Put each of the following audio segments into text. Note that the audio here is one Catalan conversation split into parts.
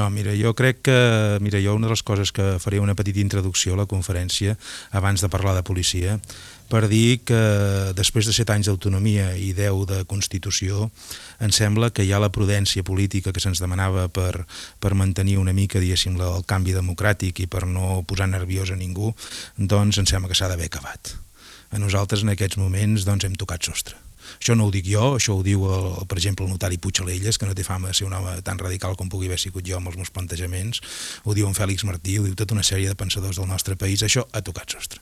No, mira, jo crec que, mira, jo una de les coses que faré una petita introducció a la conferència abans de parlar de policia, per dir que després de set anys d'autonomia i 10 de Constitució em sembla que ha la prudència política que se'ns demanava per, per mantenir una mica diguéssim, el canvi democràtic i per no posar nerviós a ningú, doncs em sembla que s'ha d'haver acabat. A nosaltres en aquests moments doncs, hem tocat sostre. Això no ho dic jo, això ho diu, el, per exemple, el notari Puigcelelles, que no té fama de ser un home tan radical com pugui haver sigut jo amb els meus plantejaments, ho diu en Fèlix Martí, ho diu tota una sèrie de pensadors del nostre país, això ha tocat sostre.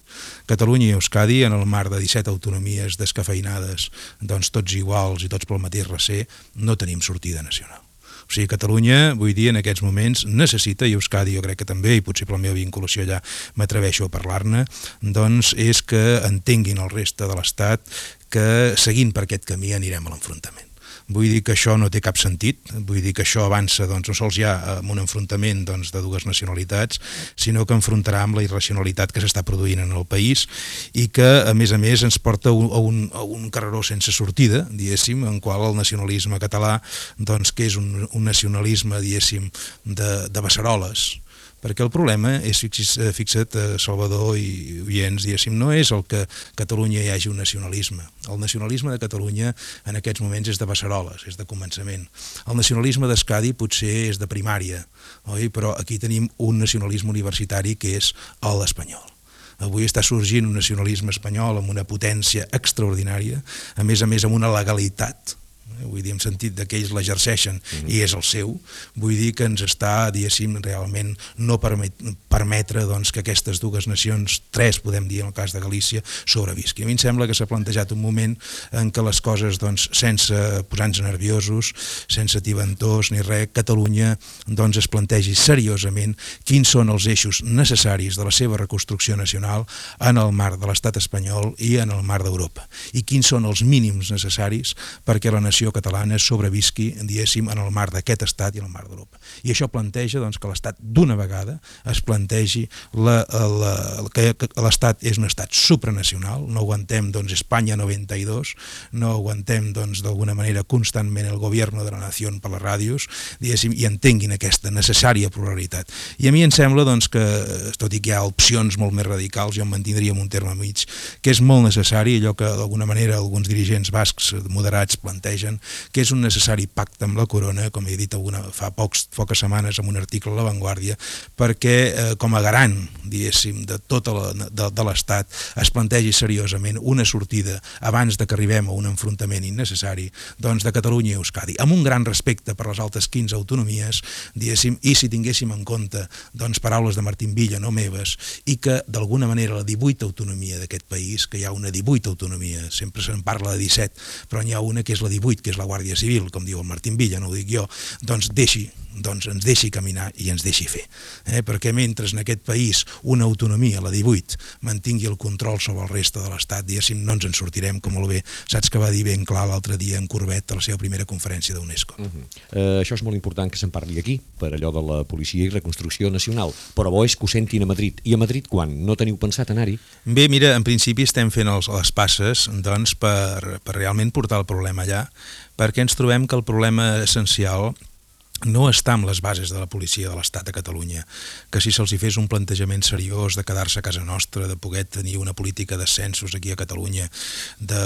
Catalunya i Euskadi, en el marc de 17 autonomies descafeinades, doncs tots iguals i tots pel mateix recer, no tenim sortida nacional. O sigui, Catalunya, vull dir, en aquests moments necessita, i Euskadi jo crec que també, i potser per la meva vinculació ja m'atreveixo a parlar-ne, doncs és que entenguin el reste de l'Estat que seguint per aquest camí anirem a l'enfrontament. Vull dir que això no té cap sentit, vull dir que això avança doncs, no sols ja amb un enfrontament doncs, de dues nacionalitats, sinó que enfrontarà amb la irracionalitat que s'està produint en el país i que, a més a més, ens porta a un, a un carreró sense sortida, diguéssim, en qual el nacionalisme català, doncs, que és un, un nacionalisme, diguéssim, de, de beceroles, perquè el problema és, eh, fixa't, eh, Salvador i oients, diguéssim, no és el que Catalunya hi hagi un nacionalisme. El nacionalisme de Catalunya en aquests moments és de beceroles, és de començament. El nacionalisme d'Escadi potser és de primària, oi? però aquí tenim un nacionalisme universitari que és l'espanyol. Avui està sorgint un nacionalisme espanyol amb una potència extraordinària, a més a més amb una legalitat? Vull dir, en sentit que ells l'exerceixen mm -hmm. i és el seu, vull dir que ens està, diguéssim, realment no permet, permetre doncs, que aquestes dues nacions, tres podem dir en el cas de Galícia, sobrevisqui. A mi em sembla que s'ha plantejat un moment en què les coses, doncs, sense posar-nos nerviosos, sense tibantors ni res, Catalunya doncs, es plantegi seriosament quins són els eixos necessaris de la seva reconstrucció nacional en el marc de l'estat espanyol i en el marc d'Europa, i quins són els mínims necessaris perquè la nació nació catalana sobrevisqui, diguéssim, en el mar d'aquest estat i en el mar d'Europa. I això planteja doncs, que l'estat d'una vegada es plantegi la, la, que, que l'estat és un estat supranacional, no aguantem doncs, Espanya 92, no aguantem doncs, d'alguna doncs, manera constantment el govern de la nació per les ràdios, diguéssim, i entenguin aquesta necessària pluralitat. I a mi em sembla doncs, que, tot i que hi ha opcions molt més radicals, jo em mantindria en un terme mig, que és molt necessari, allò que d'alguna manera alguns dirigents bascs moderats plantegen, que és un necessari pacte amb la corona, com he dit alguna, fa pocs, poques setmanes en un article a La Vanguardia, perquè eh, com a garant, diguéssim, de de l'Estat es plantegi seriosament una sortida abans de que arribem a un enfrontament innecessari doncs de Catalunya i Euskadi, amb un gran respecte per les altres 15 autonomies, diguéssim, i si tinguéssim en compte doncs, paraules de Martín Villa, no meves, i que d'alguna manera la 18 autonomia d'aquest país, que hi ha una 18 autonomia, sempre se'n parla de 17, però n'hi ha una que és la 18, que és la Guàrdia Civil, com diu el Martín Villa, no ho dic jo, doncs deixi, doncs ens deixi caminar i ens deixi fer. Eh? Perquè mentre en aquest país una autonomia, la 18, mantingui el control sobre el reste de l'Estat, diguéssim, no ens en sortirem, com molt bé saps que va dir ben clar l'altre dia en Corbet a la seva primera conferència d'UNESCO. Uh -huh. uh, això és molt important que se'n parli aquí, per allò de la policia i reconstrucció nacional, però bo és que ho sentin a Madrid. I a Madrid quan? No teniu pensat anar-hi? Bé, mira, en principi estem fent els, les passes doncs, per, per realment portar el problema allà, perquè ens trobem que el problema essencial no està amb les bases de la policia de l'Estat a Catalunya, que si se'ls hi fes un plantejament seriós de quedar-se a casa nostra, de poder tenir una política d'ascensos aquí a Catalunya, de,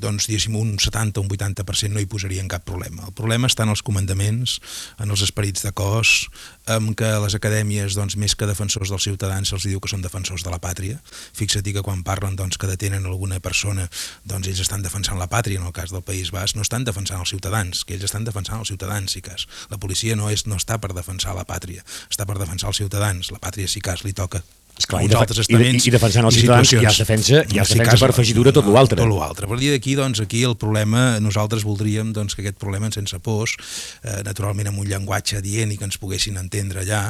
doncs, diguéssim, un 70 o un 80% no hi posarien cap problema. El problema està en els comandaments, en els esperits de cos, amb que les acadèmies, doncs, més que defensors dels ciutadans, se'ls diu que són defensors de la pàtria. Fixa't que quan parlen doncs, que detenen alguna persona, doncs ells estan defensant la pàtria, en el cas del País Basc, no estan defensant els ciutadans, que ells estan defensant els ciutadans, si cas. La policia no, és, no està per defensar la pàtria, està per defensar els ciutadans. La pàtria, si cas, li toca Esclar, uns altres estaments i, i defensant els ciutadans hi ha defensa, ha si defensa cas, per afegidura tot l'altre. Tot l'altre. Per dir d'aquí, doncs, aquí el problema, nosaltres voldríem doncs, que aquest problema sense pors, eh, naturalment amb un llenguatge dient i que ens poguessin entendre allà,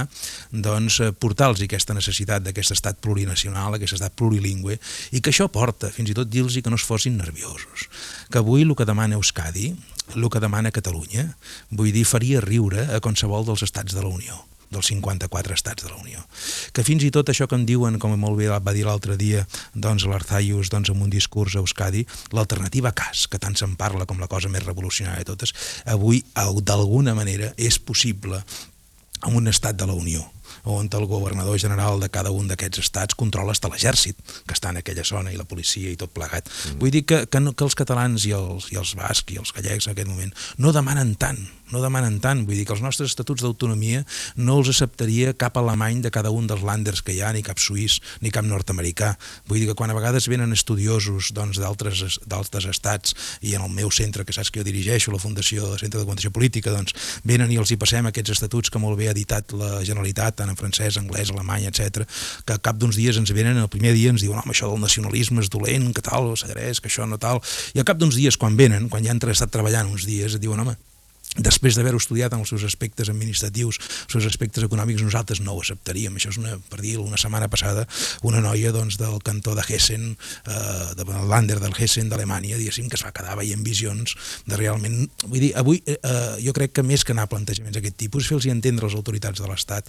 doncs eh, portar-los aquesta necessitat d'aquest estat plurinacional, aquest estat plurilingüe, i que això porta, fins i tot dir-los que no es fossin nerviosos. Que avui el que demana Euskadi, el que demana Catalunya, vull dir, faria riure a qualsevol dels estats de la Unió dels 54 estats de la Unió. Que fins i tot això que en diuen, com molt bé va dir l'altre dia, doncs l'Arzaius doncs, en un discurs a Euskadi, l'alternativa cas, que tant se'n parla com la cosa més revolucionària de totes, avui d'alguna manera és possible en un estat de la Unió on el governador general de cada un d'aquests estats controla hasta l'exèrcit que està en aquella zona i la policia i tot plegat. Mm. Vull dir que, que, no, que els catalans i els, i els bascs i els gallecs en aquest moment no demanen tant, no demanen tant, vull dir que els nostres estatuts d'autonomia no els acceptaria cap alemany de cada un dels landers que hi ha, ni cap suís, ni cap nord-americà. Vull dir que quan a vegades venen estudiosos doncs, d'altres doncs, estats i en el meu centre, que saps que jo dirigeixo, la Fundació de Centre de Documentació Política, doncs venen i els hi passem aquests estatuts que molt bé ha editat la Generalitat, tant en francès, anglès, alemany, etc. que cap d'uns dies ens venen, el primer dia ens diuen home, això del nacionalisme és dolent, que tal, s'agreix, que això no tal, i al cap d'uns dies quan venen, quan ja han estat treballant uns dies, et diuen home, després d'haver-ho estudiat en els seus aspectes administratius, els seus aspectes econòmics, nosaltres no ho acceptaríem. Això és una, per dir una setmana passada, una noia doncs, del cantó de Hessen, eh, de Lander del Hessen d'Alemanya, diguéssim, que es va quedar veient visions de realment... Vull dir, avui eh, jo crec que més que anar a plantejaments d'aquest tipus, fer-los entendre les autoritats de l'Estat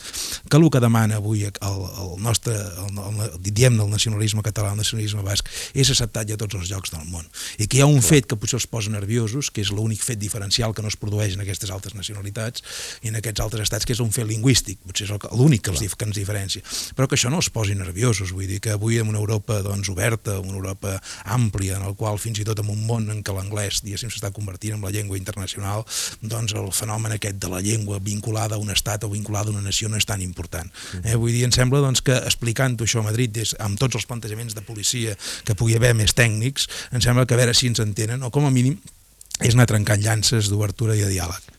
que el que demana avui el, el nostre, el, el, diem del nacionalisme català, el nacionalisme basc, és acceptat ja a tots els llocs del món. I que hi ha un fet que potser els posa nerviosos, que és l'únic fet diferencial que no es produeix en aquestes altres nacionalitats i en aquests altres estats, que és un fet lingüístic, potser és l'únic que, que ens diferencia, però que això no els posi nerviosos, vull dir que avui en una Europa doncs, oberta, una Europa àmplia, en el qual fins i tot en un món en què l'anglès s'està convertint en la llengua internacional, doncs el fenomen aquest de la llengua vinculada a un estat o vinculada a una nació no és tan important. Eh, vull dir, em sembla doncs, que explicant això a Madrid, des, amb tots els plantejaments de policia que pugui haver més tècnics, em sembla que a veure si ens entenen, o com a mínim és anar trencant llances d'obertura i de diàleg.